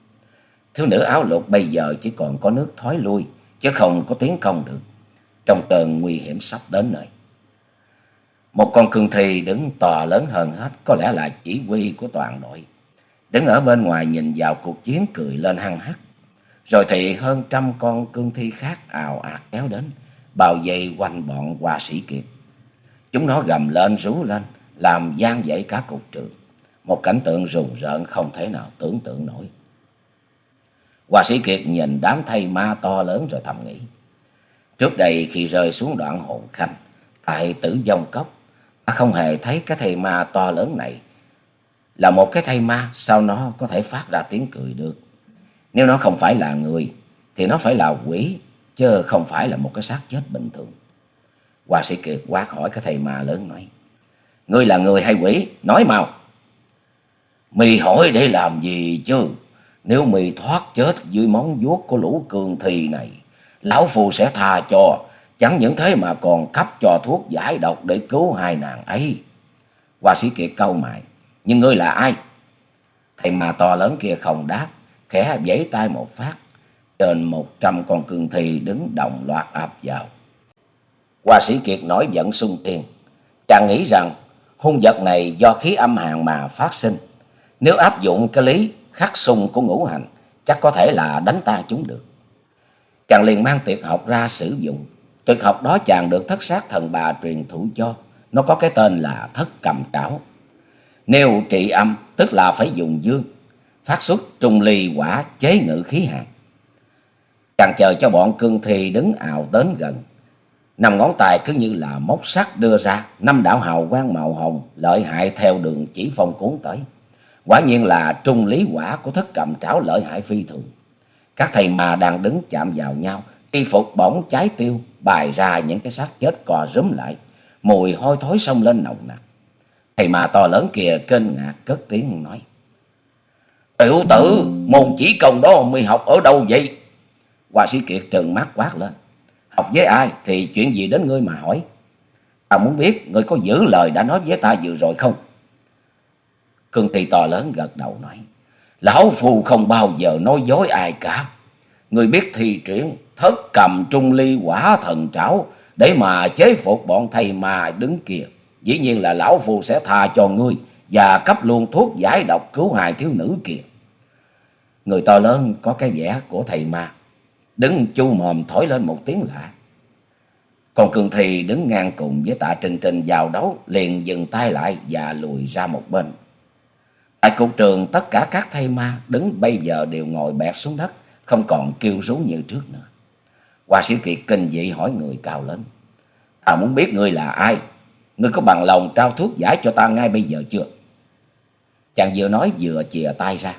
Thiếu nữ áo lục bây giờ chỉ còn có nước thoái lui, chứ không có tiến công được. Trong cơn nguy hiểm sắp đến nơi. Một con cương thi đứng to lớn hơn hết, có lẽ là chỉ huy của toàn đội. Đứng ở bên ngoài nhìn vào cuộc chiến cười lên hăng hắc. Rồi thì hơn trăm con cương thi khác ào ạt kéo đến, bao vây quanh bọn hoa sĩ kiệt. Chúng nó gầm lên rú lên, làm gian dậy cả cục trường. Một cảnh tượng rùng rợn không thể nào tưởng tượng nổi. Hòa sĩ Kiệt nhìn đám thây ma to lớn rồi thầm nghĩ. Trước đây khi rơi xuống đoạn hồn khanh, tại tử dông cốc, ta không hề thấy cái thây ma to lớn này là một cái thây ma, sao nó có thể phát ra tiếng cười được. Nếu nó không phải là người, thì nó phải là quỷ, chứ không phải là một cái xác chết bình thường. Hòa sĩ Kiệt quát hỏi cái thầy ma lớn nói. Ngươi là người hay quỷ? Nói mau. Mì hỏi để làm gì chứ? Nếu mì thoát chết dưới móng vuốt của lũ cường thì này, lão phù sẽ tha cho. Chẳng những thế mà còn cấp cho thuốc giải độc để cứu hai nàng ấy. Hoa sĩ Kiệt câu mày. Nhưng ngươi là ai? Thầy mà to lớn kia không đáp, khẽ giãy tay một phát. Trên một trăm con cương thi đứng đồng loạt ập vào. Hoa sĩ Kiệt nổi giận sung tiền. Chàng nghĩ rằng hung vật này do khí âm hàn mà phát sinh. Nếu áp dụng cái lý khắc sung của ngũ hành, chắc có thể là đánh tan chúng được. Chàng liền mang tuyệt học ra sử dụng. Tuyệt học đó chàng được thất sát thần bà truyền thụ cho. Nó có cái tên là thất cầm trảo. Nếu trị âm, tức là phải dùng dương. Phát xuất trung ly quả chế ngự khí hàn. Chàng chờ cho bọn cương thi đứng ào đến gần. Năm ngón tay cứ như là móc sắt đưa ra, năm đạo hào quang màu hồng, lợi hại theo đường chỉ phong cuốn tới. Quả nhiên là trung lý quả của thất cầm trảo lợi hại phi thường. Các thầy mà đang đứng chạm vào nhau, y phục bỗng cháy tiêu, bài ra những cái xác chết cò rúm lại. Mùi hôi thối xông lên nồng nặc. Thầy mà to lớn kia kênh ngạc cất tiếng nói. Tiểu tử, môn chỉ công đó mi học ở đâu vậy? Hoa sĩ Kiệt trừng mắt quát lên. Học với ai thì chuyện gì đến ngươi mà hỏi. Ta muốn biết ngươi có giữ lời đã nói với ta vừa rồi không? Cương Tỳ to lớn gật đầu nói. Lão Phu không bao giờ nói dối ai cả. Ngươi biết thi triển thất cầm trung ly quả thần trảo để mà chế phục bọn thầy mà đứng kia. Dĩ nhiên là Lão Phu sẽ tha cho ngươi và cấp luôn thuốc giải độc cứu hài thiếu nữ kia. Người to lớn có cái vẻ của thầy ma. Đứng chu mồm thổi lên một tiếng lạ. Còn Cường Thì đứng ngang cùng với tạ trinh trinh vào đấu, liền dừng tay lại và lùi ra một bên. Tại cục trường tất cả các thay ma đứng bây giờ đều ngồi bẹt xuống đất, không còn kêu rú như trước nữa. Hoa sĩ Kiệt kinh dị hỏi người cao lớn. Ta muốn biết ngươi là ai? Ngươi có bằng lòng trao thuốc giải cho ta ngay bây giờ chưa? Chàng vừa nói vừa chìa tay ra.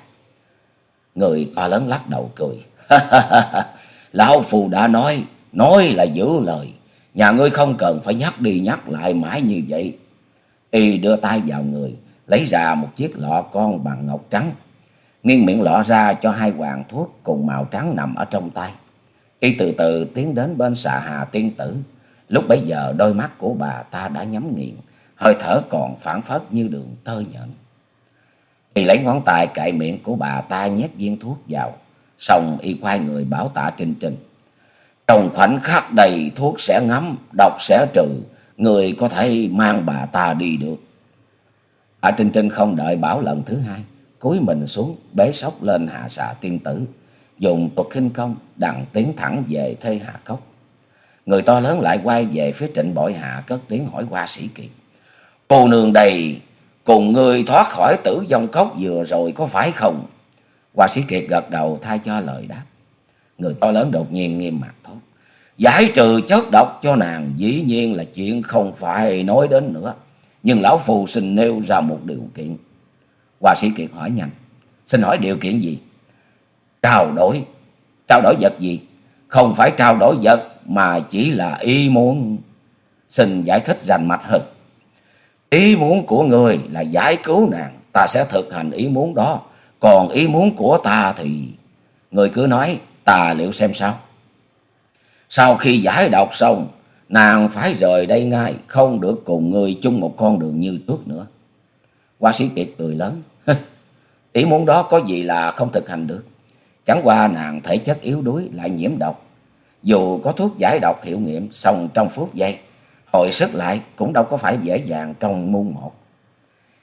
Người to lớn lắc đầu cười. Lão Phù đã nói, nói là giữ lời. Nhà ngươi không cần phải nhắc đi nhắc lại mãi như vậy. Y đưa tay vào người, lấy ra một chiếc lọ con bằng ngọc trắng. Nghiêng miệng lọ ra cho hai hoàng thuốc cùng màu trắng nằm ở trong tay. Y từ từ tiến đến bên xà hà tiên tử. Lúc bấy giờ đôi mắt của bà ta đã nhắm nghiền, hơi thở còn phản phất như đường tơ nhện. Y lấy ngón tay cạy miệng của bà ta nhét viên thuốc vào. Xong y quay người bảo tạ Trinh Trinh. Trong khoảnh khắc đầy thuốc sẽ ngắm, độc sẽ trừ, người có thể mang bà ta đi được. Tạ Trinh Trinh không đợi bảo lần thứ hai, cúi mình xuống, bế sóc lên hạ xạ tiên tử, dùng thuật khinh công, đặng tiến thẳng về thê hạ cốc. Người to lớn lại quay về phía trịnh bội hạ cất tiếng hỏi qua sĩ kiệt. Cô nương đầy cùng người thoát khỏi tử vong cốc vừa rồi có phải không? Hòa sĩ kiệt gật đầu thay cho lời đáp. Người to lớn đột nhiên nghiêm mặt thốt. Giải trừ chất độc cho nàng dĩ nhiên là chuyện không phải nói đến nữa. Nhưng lão phù xin nêu ra một điều kiện. Hòa sĩ kiệt hỏi nhanh. Xin hỏi điều kiện gì? Trao đổi. Trao đổi vật gì? Không phải trao đổi vật mà chỉ là ý muốn. Xin giải thích rành mạch hơn. Ý muốn của người là giải cứu nàng. Ta sẽ thực hành ý muốn đó. Còn ý muốn của ta thì... Người cứ nói ta liệu xem sao. Sau khi giải độc xong, nàng phải rời đây ngay, không được cùng người chung một con đường như trước nữa. Hoa sĩ Kiệt cười lớn. Ý muốn đó có gì là không thực hành được. Chẳng qua nàng thể chất yếu đuối lại nhiễm độc. Dù có thuốc giải độc hiệu nghiệm xong trong phút giây, hồi sức lại cũng đâu có phải dễ dàng trong muôn một.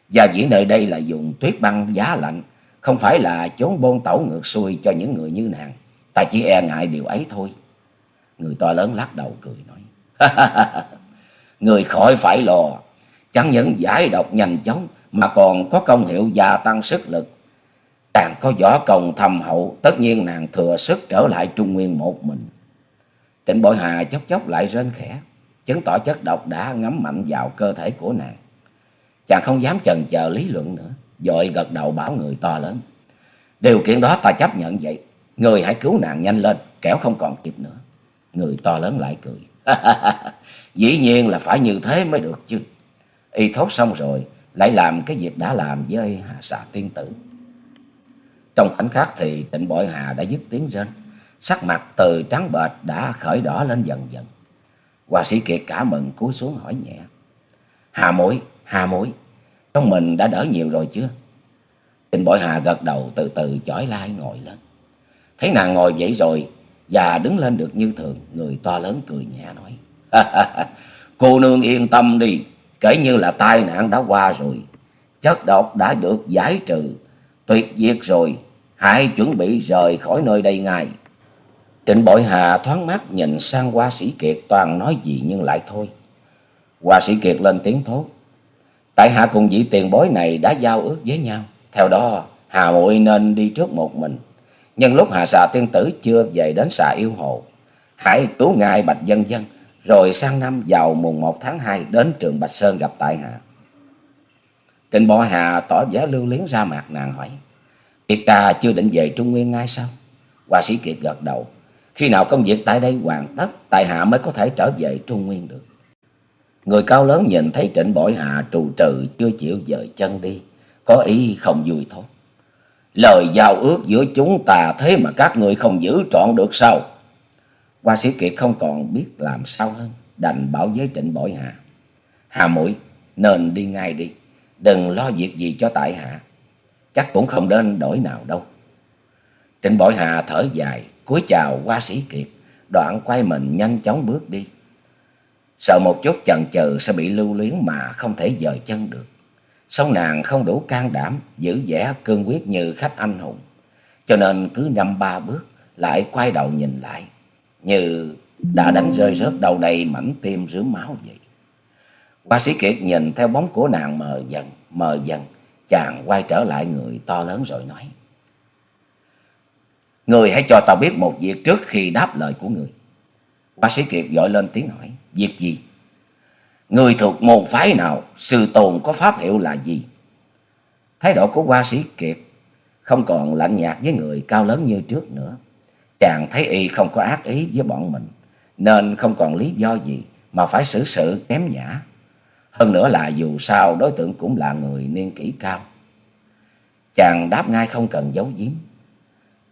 Và dĩ nơi đây là dùng tuyết băng giá lạnh, không phải là chốn bôn tẩu ngược xuôi cho những người như nàng. Ta chỉ e ngại điều ấy thôi. Người to lớn lắc đầu cười nói. người khỏi phải lo. Chẳng những giải độc nhanh chóng mà còn có công hiệu gia tăng sức lực. Càng có võ công thầm hậu, tất nhiên nàng thừa sức trở lại Trung Nguyên một mình. Trịnh Bội Hà chốc chốc lại rên khẽ, chứng tỏ chất độc đã ngấm mạnh vào cơ thể của nàng. Chàng không dám chần chờ lý luận nữa, dội gật đầu bảo người to lớn. Điều kiện đó ta chấp nhận vậy, người hãy cứu nàng nhanh lên, kẻo không còn kịp nữa. Người to lớn lại cười. Dĩ nhiên là phải như thế mới được chứ. Y thốt xong rồi, lại làm cái việc đã làm với Hà xà tiên tử. Trong khoảnh khắc thì Trịnh Bội Hà đã dứt tiếng rên, sắc mặt từ trắng bệch đã khởi đỏ lên dần dần. hòa sĩ Kiệt cả mừng cúi xuống hỏi nhẹ. Hà mũi, Hà mũi, trong mình đã đỡ nhiều rồi chưa? Trịnh Bội Hà gật đầu từ từ chỏi lai ngồi lên. Thấy nàng ngồi dậy rồi và đứng lên được như thường, người to lớn cười nhẹ nói. Cô nương yên tâm đi, kể như là tai nạn đã qua rồi. Chất độc đã được giải trừ, tuyệt diệt rồi, hãy chuẩn bị rời khỏi nơi đây ngay. Trịnh Bội Hà thoáng mắt nhìn sang hoa sĩ Kiệt toàn nói gì nhưng lại thôi. Hoa sĩ Kiệt lên tiếng thốt. Tại hạ cùng vị tiền bối này đã giao ước với nhau. Theo đó, Hà muội nên đi trước một mình. Nhưng lúc Hà xà tiên tử chưa về đến xà yêu hồ, hãy cứu ngài Bạch Dân Dân, rồi sang năm vào mùng một tháng hai đến trường Bạch Sơn gặp tại hạ. kinh Bội Hà tỏ vẻ lưu luyến ra mặt nàng hỏi. Kiệt ta chưa định về Trung Nguyên ngay sao? Hoa sĩ Kiệt gật đầu. Khi nào công việc tại đây hoàn tất, tại hạ mới có thể trở về Trung Nguyên được. Người cao lớn nhìn thấy trịnh bội hạ trù trừ chưa chịu dời chân đi, có ý không vui thôi. Lời giao ước giữa chúng ta thế mà các người không giữ trọn được sao? Hoa sĩ Kiệt không còn biết làm sao hơn, đành bảo với trịnh bội hạ. Hà mũi, nên đi ngay đi, đừng lo việc gì cho tại hạ. Chắc cũng không đến đổi nào đâu. Trịnh bội hạ thở dài, cúi chào hoa sĩ Kiệt, đoạn quay mình nhanh chóng bước đi. Sợ một chút chần chừ sẽ bị lưu luyến mà không thể dời chân được. Song nàng không đủ can đảm, giữ vẻ cương quyết như khách anh hùng. Cho nên cứ năm ba bước, lại quay đầu nhìn lại, như đã đánh rơi rớt đầu đầy mảnh tim rứa máu vậy. Hoa sĩ Kiệt nhìn theo bóng của nàng mờ dần, mờ dần, chàng quay trở lại người to lớn rồi nói. Người hãy cho tao biết một việc trước khi đáp lời của người. hoa sĩ Kiệt gọi lên tiếng hỏi. Việc gì? Người thuộc môn phái nào? Sư tồn có pháp hiệu là gì? Thái độ của hoa sĩ Kiệt không còn lạnh nhạt với người cao lớn như trước nữa. Chàng thấy y không có ác ý với bọn mình, nên không còn lý do gì mà phải xử sự kém nhã. Hơn nữa là dù sao đối tượng cũng là người niên kỷ cao. Chàng đáp ngay không cần giấu giếm.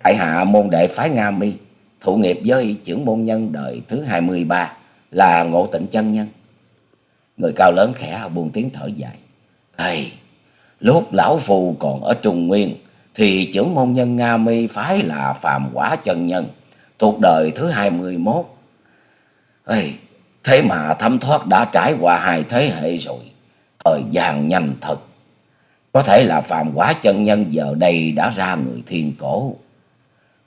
Tại hạ môn đệ phái Nga Mi, thụ nghiệp với trưởng môn nhân đời thứ hai mươi ba là Ngộ Tịnh chân nhân. Người cao lớn khẽ buông tiếng thở dài. Ây, lúc lão phù còn ở Trung Nguyên thì trưởng môn nhân Nga Mi phái là Phàm Quả chân nhân, thuộc đời thứ hai mươi mốt. Ây, thế mà thấm thoát đã trải qua hai thế hệ rồi, thời gian nhanh thật. Có thể là Phàm Quả chân nhân giờ đây đã ra người thiên cổ.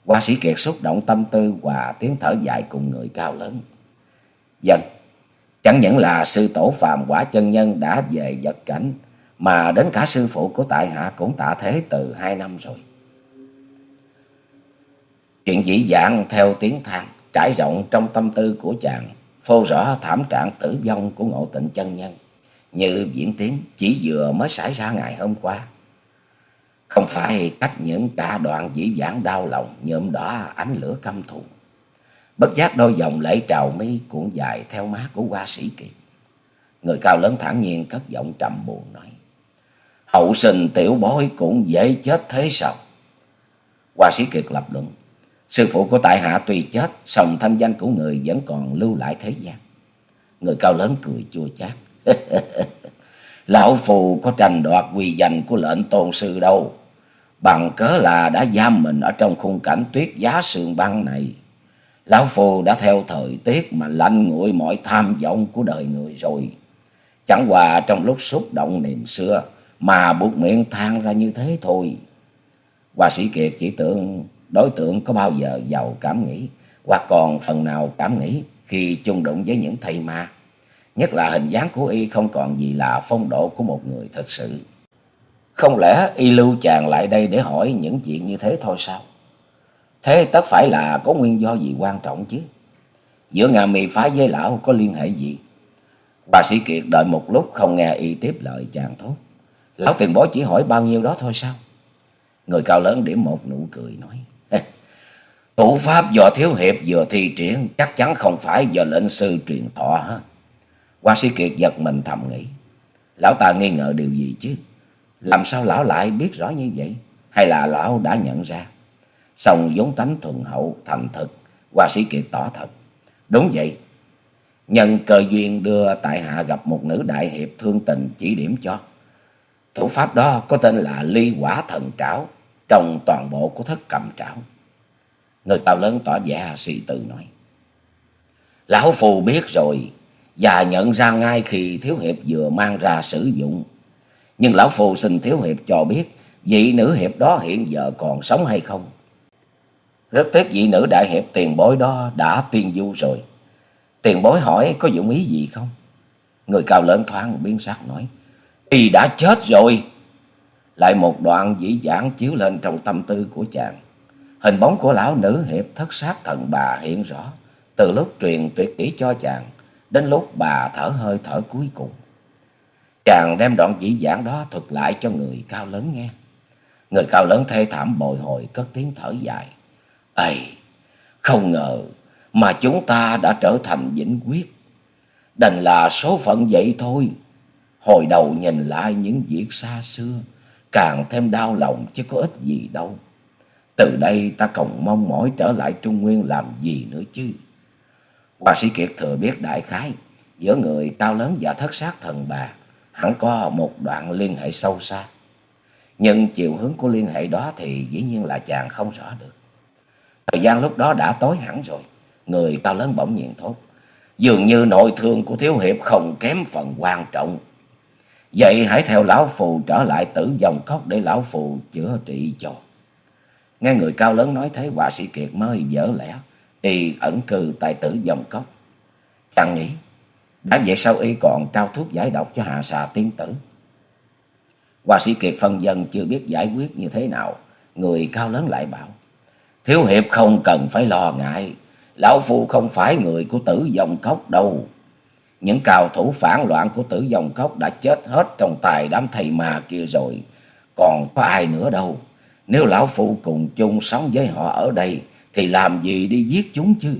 Hoa sĩ Kiệt xúc động tâm tư và tiếng thở dài cùng người cao lớn. Dân, chẳng những là sư tổ phàm quả chân nhân đã về vật cảnh, mà đến cả sư phụ của tại hạ cũng tạ thế từ hai năm rồi. Chuyện dĩ dạng theo tiếng than trải rộng trong tâm tư của chàng, phô rõ thảm trạng tử vong của ngộ tịnh chân nhân, như diễn tiến chỉ vừa mới xảy ra ngày hôm qua. Không phải cách những cả đoạn dĩ dạng đau lòng nhuộm đỏ ánh lửa căm thù. Bất giác đôi dòng lễ trào mi cuộn dài theo má của hoa sĩ kiệt. Người cao lớn thản nhiên cất giọng trầm buồn nói. Hậu sinh tiểu bối cũng dễ chết thế sao? Hoa sĩ kiệt lập luận. Sư phụ của tại hạ tuy chết, song thanh danh của người vẫn còn lưu lại thế gian. Người cao lớn cười chua chát. Lão Phù có tranh đoạt quy danh của lệnh tôn sư đâu. Bằng cớ là đã giam mình ở trong khung cảnh tuyết giá sương băng này. Lão phu đã theo thời tiết mà lạnh nguội mọi tham vọng của đời người rồi. Chẳng qua trong lúc xúc động niềm xưa mà buộc miệng than ra như thế thôi. Hòa sĩ Kiệt chỉ tưởng đối tượng có bao giờ giàu cảm nghĩ, hoặc còn phần nào cảm nghĩ khi chung đụng với những thầy ma. Nhất là hình dáng của y không còn gì là phong độ của một người thật sự. Không lẽ y lưu chàng lại đây để hỏi những chuyện như thế thôi sao? Thế tất phải là có nguyên do gì quan trọng chứ? Giữa ngà mì phái với lão có liên hệ gì? Bà sĩ Kiệt đợi một lúc không nghe y tiếp lời chàng thốt. Lão tiền bối chỉ hỏi bao nhiêu đó thôi sao? Người cao lớn điểm một nụ cười nói. Thủ pháp do thiếu hiệp vừa thi triển chắc chắn không phải do lệnh sư truyền thọ hết. Hoa sĩ Kiệt giật mình thầm nghĩ. Lão ta nghi ngờ điều gì chứ? Làm sao lão lại biết rõ như vậy? Hay là lão đã nhận ra? Song vốn tánh thuần hậu, thành thực. Hoa sĩ Kiệt tỏ thật. Đúng vậy. Nhân cơ duyên đưa tại hạ gặp một nữ đại hiệp thương tình chỉ điểm cho. Thủ pháp đó có tên là ly quả thần trảo trong toàn bộ của thất cầm trảo. Người cao lớn tỏ vẻ sĩ tự nói. Lão Phù biết rồi và nhận ra ngay khi Thiếu Hiệp vừa mang ra sử dụng. Nhưng Lão Phù xin Thiếu Hiệp cho biết vị nữ hiệp đó hiện giờ còn sống hay không. Rất tiếc vị nữ đại hiệp tiền bối đó đã tiên du rồi. Tiền bối hỏi, có dụng ý gì không? Người cao lớn thoáng biến sắc nói. Y đã chết rồi. Lại một đoạn dĩ dãn chiếu lên trong tâm tư của chàng. Hình bóng của lão nữ hiệp thất sát thần bà hiện rõ. Từ lúc truyền tuyệt kỹ cho chàng. Đến lúc bà thở hơi thở cuối cùng. Chàng đem đoạn dĩ dãn đó thuật lại cho người cao lớn nghe. Người cao lớn thê thảm bồi hồi, cất tiếng thở dài. Ây, không ngờ mà chúng ta đã trở thành vĩnh quyết. Đành là số phận vậy thôi. Hồi đầu nhìn lại những việc xa xưa, càng thêm đau lòng chứ có ích gì đâu. Từ đây ta còn mong mỏi trở lại Trung Nguyên làm gì nữa chứ. Hoa sĩ Kiệt thừa biết đại khái, giữa người cao lớn và thất sát thần bà, hẳn có một đoạn liên hệ sâu xa. Nhưng chiều hướng của liên hệ đó thì dĩ nhiên là chàng không rõ được. Thời gian lúc đó đã tối hẳn rồi, người cao lớn bỗng nhiên thốt. Dường như nội thương của Thiếu Hiệp không kém phần quan trọng. Vậy hãy theo Lão Phù trở lại tử dòng cốc để Lão Phù chữa trị cho. Nghe người cao lớn nói thế họa sĩ Kiệt mới dở lẽ. Y ẩn cư tại tử dòng cốc. chàng nghĩ. Đã vậy sao Y còn trao thuốc giải độc cho hạ xà tiên tử. hòa sĩ Kiệt phân dân chưa biết giải quyết như thế nào. Người cao lớn lại bảo. Thiếu hiệp không cần phải lo ngại. Lão Phu không phải người của tử dòng cốc đâu. Những cao thủ phản loạn của tử dòng cốc đã chết hết trong tài đám thầy mà kia rồi. Còn có ai nữa đâu. Nếu lão phụ cùng chung sống với họ ở đây, thì làm gì đi giết chúng chứ?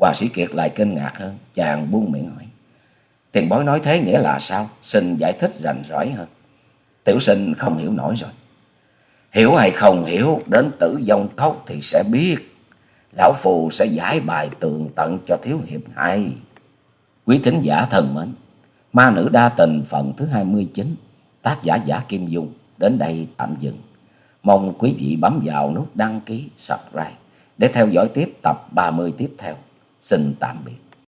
Hòa sĩ Kiệt lại kinh ngạc hơn, chàng buông miệng hỏi. Tiền bối nói thế nghĩa là sao? Xin giải thích rành rõi hơn. Tiểu sinh không hiểu nổi rồi. Hiểu hay không hiểu, đến tử dông cốc thì sẽ biết. Lão Phù sẽ giải bài tường tận cho thiếu hiệp hay. Quý thính giả thần mến, ma nữ đa tình phần thứ 29, tác giả giả Kim Dung, đến đây tạm dừng. Mong quý vị bấm vào nút đăng ký, subscribe để theo dõi tiếp tập 30 tiếp theo. Xin tạm biệt.